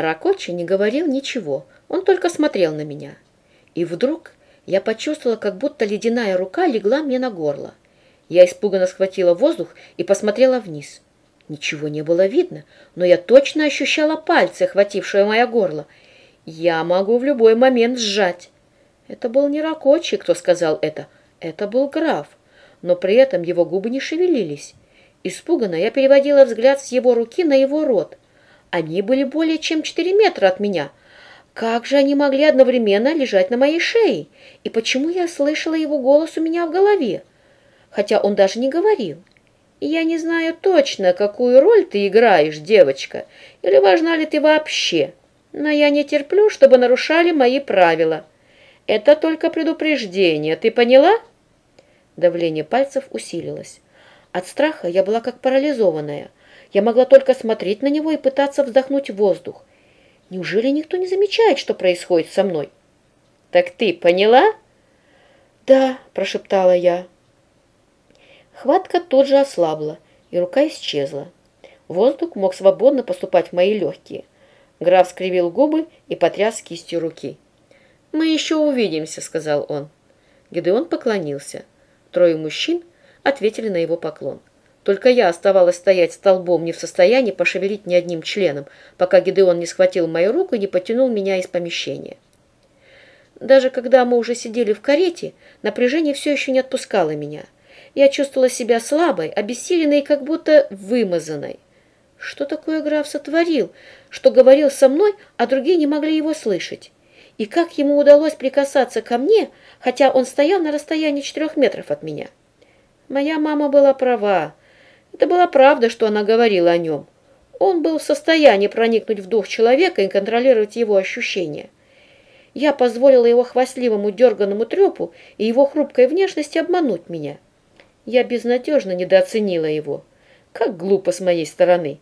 Ракочи не говорил ничего, он только смотрел на меня. И вдруг я почувствовала, как будто ледяная рука легла мне на горло. Я испуганно схватила воздух и посмотрела вниз. Ничего не было видно, но я точно ощущала пальцы, охватившие мое горло. Я могу в любой момент сжать. Это был не Ракочи, кто сказал это. Это был граф. Но при этом его губы не шевелились. Испуганно я переводила взгляд с его руки на его рот. Они были более чем четыре метра от меня. Как же они могли одновременно лежать на моей шее? И почему я слышала его голос у меня в голове? Хотя он даже не говорил. Я не знаю точно, какую роль ты играешь, девочка, или важна ли ты вообще, но я не терплю, чтобы нарушали мои правила. Это только предупреждение, ты поняла?» Давление пальцев усилилось. От страха я была как парализованная. Я могла только смотреть на него и пытаться вздохнуть воздух. Неужели никто не замечает, что происходит со мной? «Так ты поняла?» «Да», – прошептала я. Хватка тут же ослабла, и рука исчезла. Воздух мог свободно поступать в мои легкие. Граф скривил губы и потряс кистью руки. «Мы еще увидимся», — сказал он. Гедеон поклонился. Трое мужчин ответили на его поклон. Только я оставалась стоять столбом, не в состоянии пошевелить ни одним членом, пока Гедеон не схватил мою руку и не потянул меня из помещения. Даже когда мы уже сидели в карете, напряжение все еще не отпускало меня. Я чувствовала себя слабой, обессиленной и как будто вымазанной. Что такое граф сотворил, что говорил со мной, а другие не могли его слышать? И как ему удалось прикасаться ко мне, хотя он стоял на расстоянии четырех метров от меня? Моя мама была права. Это была правда, что она говорила о нем. Он был в состоянии проникнуть в дух человека и контролировать его ощущения. Я позволила его хвастливому дерганному трепу и его хрупкой внешности обмануть меня. Я безнадежно недооценила его. Как глупо с моей стороны.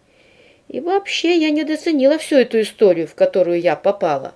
И вообще я недооценила всю эту историю, в которую я попала.